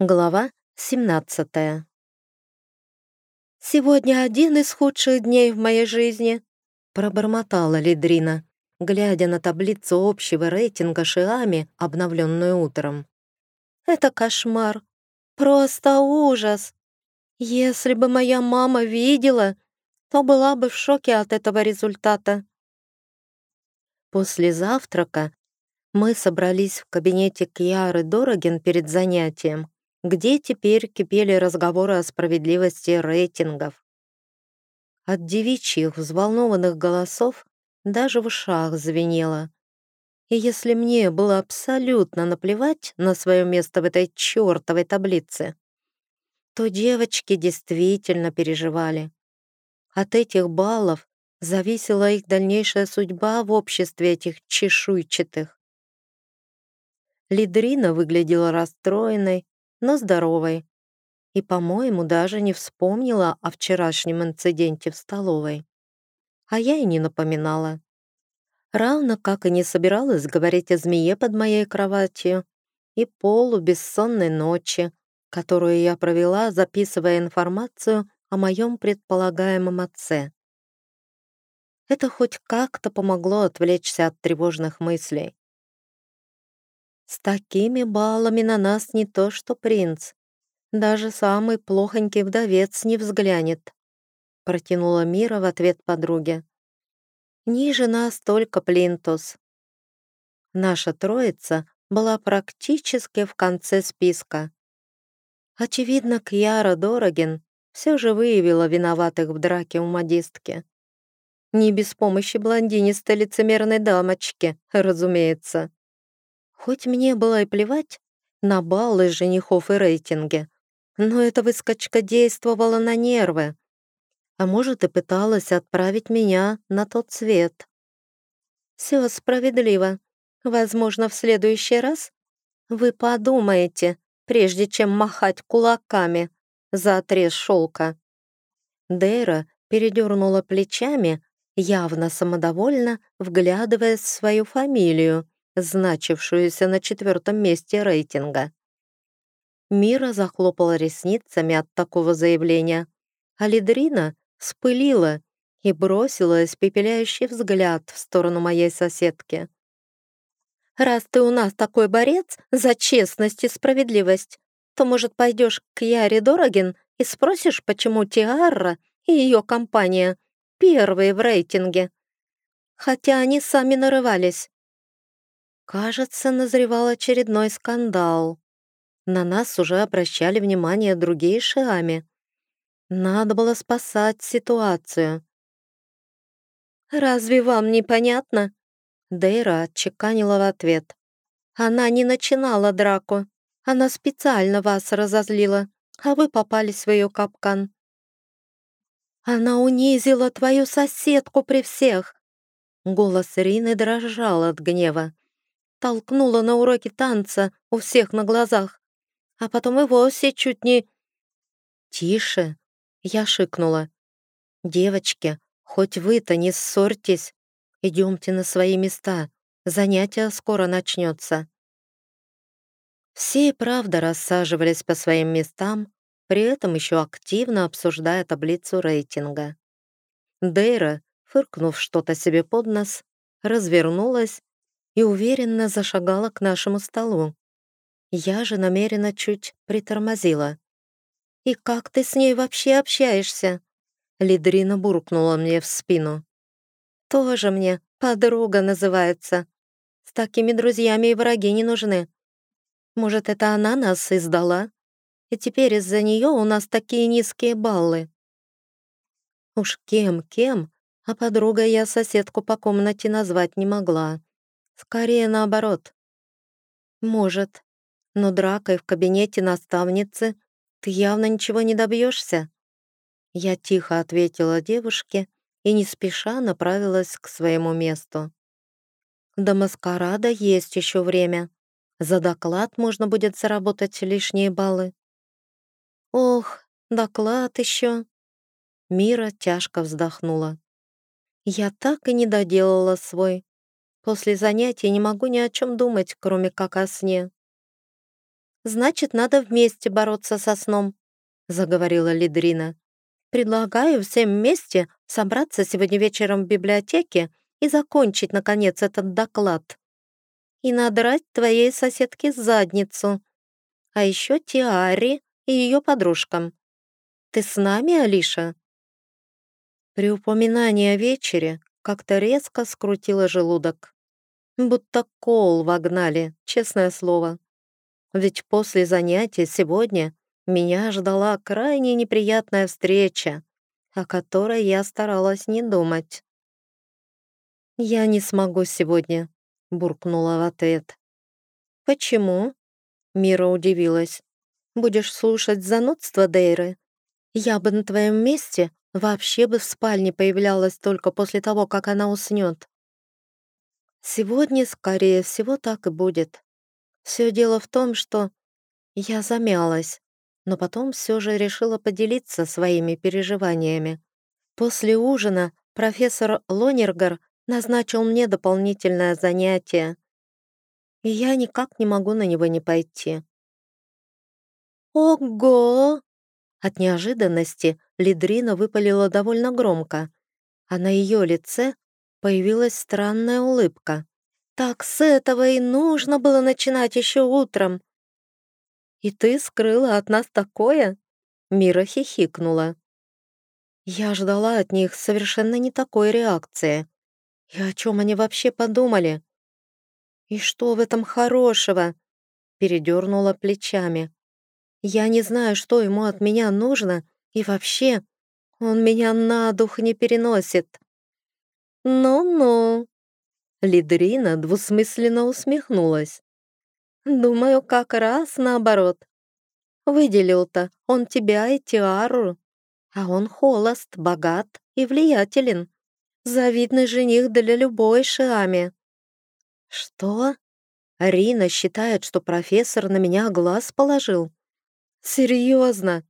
Глава 17 «Сегодня один из худших дней в моей жизни», пробормотала Лидрина, глядя на таблицу общего рейтинга Шиами, обновленную утром. «Это кошмар. Просто ужас. Если бы моя мама видела, то была бы в шоке от этого результата». После завтрака мы собрались в кабинете Кьяры Дорогин перед занятием где теперь кипели разговоры о справедливости рейтингов. От девичьих взволнованных голосов даже в ушах звенело. И если мне было абсолютно наплевать на свое место в этой чертовой таблице, то девочки действительно переживали. От этих баллов зависела их дальнейшая судьба в обществе этих чешуйчатых. Лидрина выглядела расстроенной, но здоровой. И, по-моему, даже не вспомнила о вчерашнем инциденте в столовой. А я и не напоминала. Равно как и не собиралась говорить о змее под моей кроватью и полу бессонной ночи, которую я провела, записывая информацию о моем предполагаемом отце. Это хоть как-то помогло отвлечься от тревожных мыслей. С такими баллами на нас не то что принц. Даже самый плохонький вдовец не взглянет. Протянула Мира в ответ подруге. Ниже нас только Плинтус. Наша троица была практически в конце списка. Очевидно, Кьяра Дорогин все же выявила виноватых в драке у модистки. Не без помощи блондинистой лицемерной дамочки, разумеется. Хоть мне было и плевать на баллы женихов и рейтинги, но эта выскочка действовала на нервы. А может, и пыталась отправить меня на тот свет. Все справедливо. Возможно, в следующий раз вы подумаете, прежде чем махать кулаками за отрез шелка. Дейра передернула плечами, явно самодовольно вглядываясь в свою фамилию, значившуюся на четвертом месте рейтинга. Мира захлопала ресницами от такого заявления, а Лидрина спылила и бросила испепеляющий взгляд в сторону моей соседки. «Раз ты у нас такой борец за честность и справедливость, то, может, пойдешь к Яре Дорогин и спросишь, почему Тиарра и ее компания первые в рейтинге? Хотя они сами нарывались. Кажется, назревал очередной скандал. На нас уже обращали внимание другие шиами. Надо было спасать ситуацию. «Разве вам непонятно?» Дейра отчеканила в ответ. «Она не начинала драку. Она специально вас разозлила, а вы попали в свою капкан. Она унизила твою соседку при всех!» Голос Рины дрожал от гнева толкнула на уроке танца у всех на глазах, а потом и вовсе чуть не... «Тише!» — я шикнула. «Девочки, хоть вы-то не ссорьтесь. Идемте на свои места, занятие скоро начнется». Все и правда рассаживались по своим местам, при этом еще активно обсуждая таблицу рейтинга. Дейра, фыркнув что-то себе под нос, развернулась и уверенно зашагала к нашему столу. Я же намеренно чуть притормозила. «И как ты с ней вообще общаешься?» Лидрина буркнула мне в спину. «Тоже мне подруга называется. С такими друзьями и враги не нужны. Может, это она нас издала? И теперь из-за нее у нас такие низкие баллы». Уж кем-кем, а подругой я соседку по комнате назвать не могла. Скорее наоборот. Может, но дракой в кабинете наставницы ты явно ничего не добьешься. Я тихо ответила девушке и не спеша направилась к своему месту. До маскарада есть еще время. За доклад можно будет заработать лишние баллы. Ох, доклад еще. Мира тяжко вздохнула. Я так и не доделала свой. После занятий не могу ни о чем думать, кроме как о сне. значит, надо вместе бороться со сном», — заговорила Лидрина. «Предлагаю всем вместе собраться сегодня вечером в библиотеке и закончить, наконец, этот доклад. И надрать твоей соседке задницу. А еще Тиаре и ее подружкам. Ты с нами, Алиша?» При упоминании о вечере как-то резко скрутило желудок. Будто кол вогнали, честное слово. Ведь после занятия сегодня меня ждала крайне неприятная встреча, о которой я старалась не думать. «Я не смогу сегодня», — буркнула в ответ. «Почему?» — Мира удивилась. «Будешь слушать занудство Дейры? Я бы на твоем месте вообще бы в спальне появлялась только после того, как она уснет. Сегодня, скорее всего, так и будет. Все дело в том, что я замялась, но потом все же решила поделиться своими переживаниями. После ужина профессор Лонергар назначил мне дополнительное занятие, и я никак не могу на него не пойти. «Ого!» От неожиданности Лидрина выпалила довольно громко, а на ее лице появилась странная улыбка. «Так с этого и нужно было начинать еще утром!» «И ты скрыла от нас такое?» Мира хихикнула. Я ждала от них совершенно не такой реакции. И о чем они вообще подумали? «И что в этом хорошего?» Передернула плечами. «Я не знаю, что ему от меня нужно, и вообще, он меня на дух не переносит». «Ну-ну», — Лидрина двусмысленно усмехнулась. «Думаю, как раз наоборот. Выделил-то он тебя и Тиару, а он холост, богат и влиятелен. Завидный жених для любой Шиами». «Что?» Арина считает, что профессор на меня глаз положил. «Серьезно?»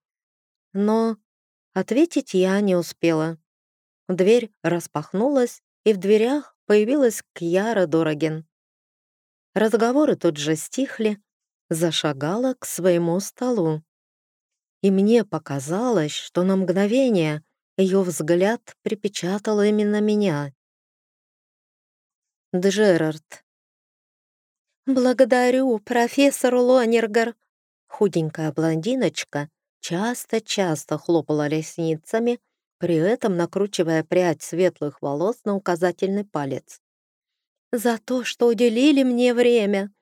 Но ответить я не успела. Дверь распахнулась, и в дверях появилась Кьяра Дорогин. Разговоры тут же стихли, зашагала к своему столу. И мне показалось, что на мгновение ее взгляд припечатал именно меня. Джерард. «Благодарю, профессор Лонергар!» Худенькая блондиночка часто-часто хлопала ресницами, при этом накручивая прядь светлых волос на указательный палец. «За то, что уделили мне время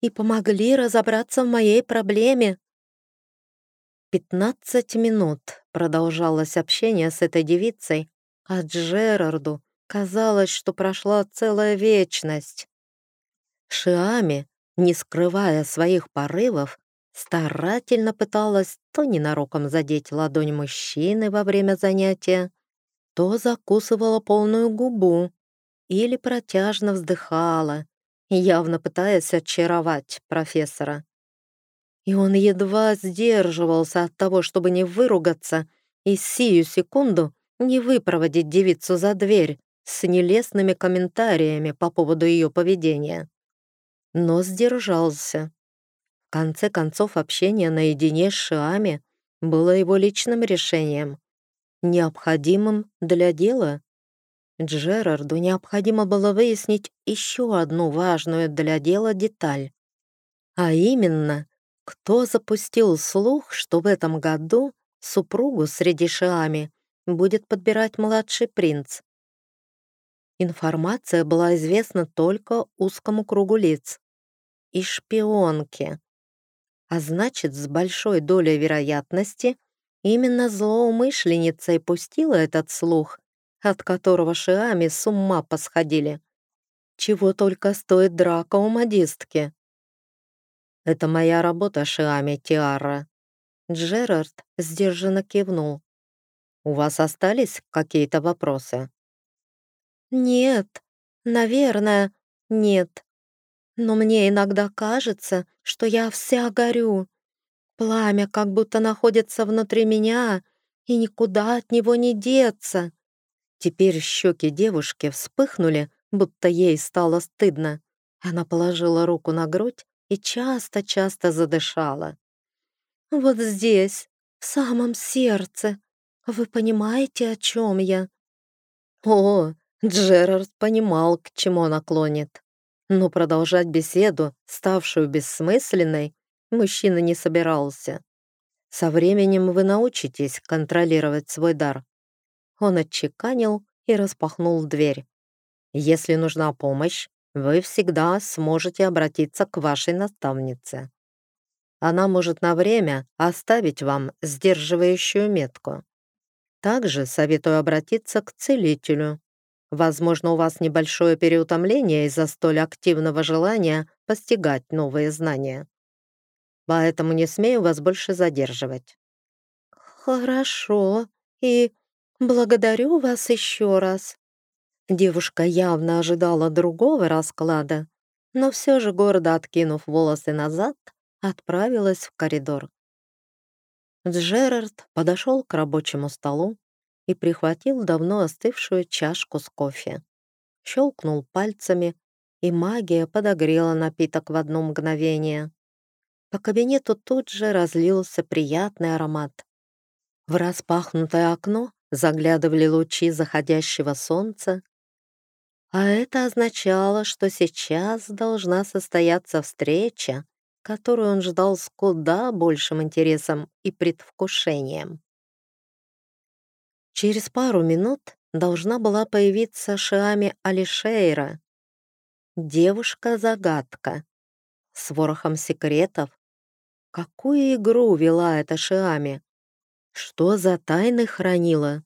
и помогли разобраться в моей проблеме». Пятнадцать минут продолжалось общение с этой девицей, а Джерарду казалось, что прошла целая вечность. Шиами, не скрывая своих порывов, старательно пыталась то ненароком задеть ладонь мужчины во время занятия, то закусывала полную губу или протяжно вздыхала, явно пытаясь очаровать профессора. И он едва сдерживался от того, чтобы не выругаться и сию секунду не выпроводить девицу за дверь с нелестными комментариями по поводу ее поведения. Но сдержался конце концов, общение наедине с Шиами было его личным решением, необходимым для дела. Джерарду необходимо было выяснить еще одну важную для дела деталь. А именно, кто запустил слух, что в этом году супругу среди Шиами будет подбирать младший принц. Информация была известна только узкому кругу лиц. И шпионке, а значит, с большой долей вероятности именно злоумышленница и пустила этот слух, от которого Шиами с ума посходили. Чего только стоит драка у модистки. «Это моя работа, Шиами Тиара». Джерард сдержанно кивнул. «У вас остались какие-то вопросы?» «Нет, наверное, нет. Но мне иногда кажется, что я вся горю. Пламя как будто находится внутри меня, и никуда от него не деться. Теперь щеки девушки вспыхнули, будто ей стало стыдно. Она положила руку на грудь и часто-часто задышала. «Вот здесь, в самом сердце. Вы понимаете, о чем я?» О, Джерард понимал, к чему она клонит. Но продолжать беседу, ставшую бессмысленной, мужчина не собирался. Со временем вы научитесь контролировать свой дар. Он отчеканил и распахнул дверь. Если нужна помощь, вы всегда сможете обратиться к вашей наставнице. Она может на время оставить вам сдерживающую метку. Также советую обратиться к целителю. Возможно, у вас небольшое переутомление из-за столь активного желания постигать новые знания. Поэтому не смею вас больше задерживать. Хорошо, и благодарю вас еще раз. Девушка явно ожидала другого расклада, но все же, гордо откинув волосы назад, отправилась в коридор. Джерард подошел к рабочему столу и прихватил давно остывшую чашку с кофе. Щелкнул пальцами, и магия подогрела напиток в одно мгновение. По кабинету тут же разлился приятный аромат. В распахнутое окно заглядывали лучи заходящего солнца, а это означало, что сейчас должна состояться встреча которую он ждал с куда большим интересом и предвкушением. Через пару минут должна была появиться Шиами Алишейра, девушка-загадка, с ворохом секретов. Какую игру вела эта Шиами? Что за тайны хранила?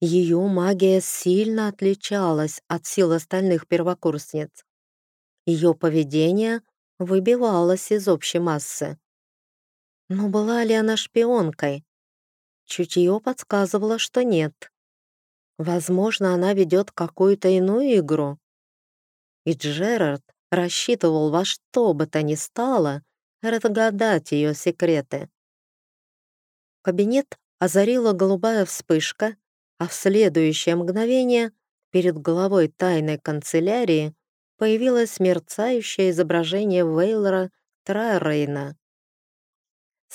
Ее магия сильно отличалась от сил остальных первокурсниц. Ее поведение выбивалась из общей массы. Но была ли она шпионкой? Чутье подсказывало, что нет. Возможно, она ведет какую-то иную игру. И Джерард рассчитывал во что бы то ни стало разгадать ее секреты. Кабинет озарила голубая вспышка, а в следующее мгновение перед головой тайной канцелярии появилось мерцающее изображение Вейлора Трайрейна.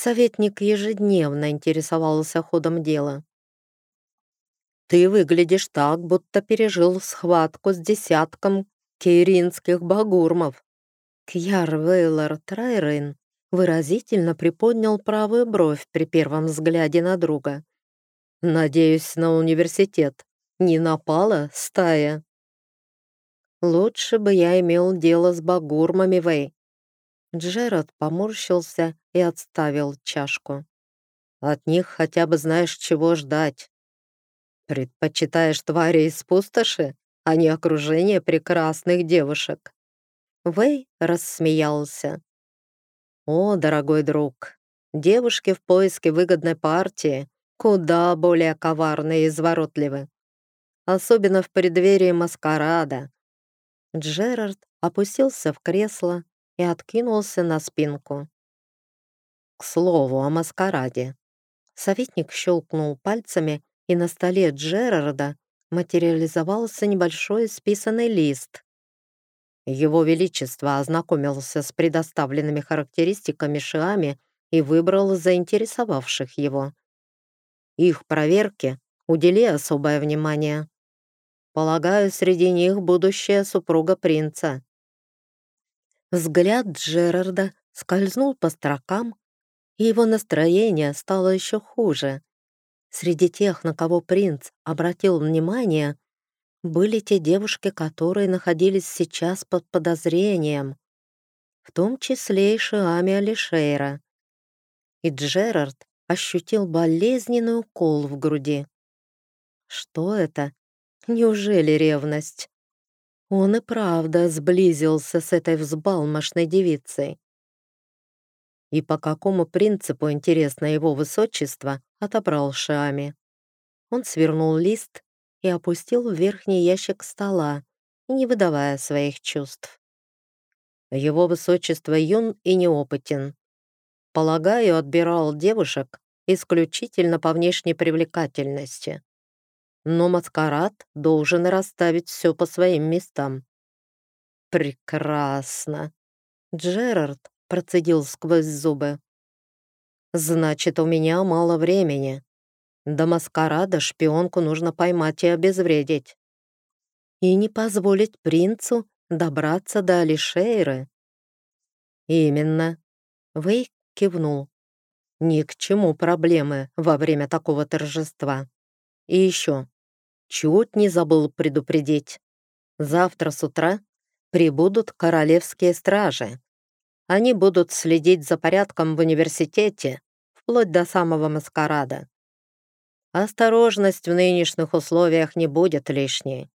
Советник ежедневно интересовался ходом дела. «Ты выглядишь так, будто пережил схватку с десятком кейринских багурмов». Кьяр Вейлор Трайрейн выразительно приподнял правую бровь при первом взгляде на друга. «Надеюсь, на университет не напала стая?» Лучше бы я имел дело с багурмами, Вэй. Джерард поморщился и отставил чашку. От них хотя бы знаешь, чего ждать. Предпочитаешь твари из пустоши, а не окружение прекрасных девушек. Вэй рассмеялся. О, дорогой друг, девушки в поиске выгодной партии куда более коварные и изворотливы. Особенно в преддверии маскарада, Джерард опустился в кресло и откинулся на спинку. К слову о маскараде. Советник щелкнул пальцами, и на столе Джерарда материализовался небольшой списанный лист. Его Величество ознакомился с предоставленными характеристиками Шиами и выбрал заинтересовавших его. Их проверке удели особое внимание. Полагаю, среди них будущая супруга принца. Взгляд Джерарда скользнул по строкам, и его настроение стало еще хуже. Среди тех, на кого принц обратил внимание, были те девушки, которые находились сейчас под подозрением, в том числе и Шиами Алишейра. И Джерард ощутил болезненный укол в груди. Что это? Неужели ревность? Он и правда сблизился с этой взбалмошной девицей. И по какому принципу, интересно, его высочество отобрал Шами? Он свернул лист и опустил в верхний ящик стола, не выдавая своих чувств. Его высочество юн и неопытен. Полагаю, отбирал девушек исключительно по внешней привлекательности но маскарад должен расставить все по своим местам. Прекрасно. Джерард процедил сквозь зубы. «Значит, у меня мало времени. До маскарада шпионку нужно поймать и обезвредить. И не позволить принцу добраться до Алишейры». «Именно», — Вэй кивнул. «Ни к чему проблемы во время такого торжества. И еще, чуть не забыл предупредить. Завтра с утра прибудут королевские стражи. Они будут следить за порядком в университете, вплоть до самого маскарада. Осторожность в нынешних условиях не будет лишней.